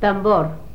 tambor.